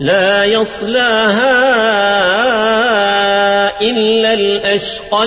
لا يصلها إلا الأشقى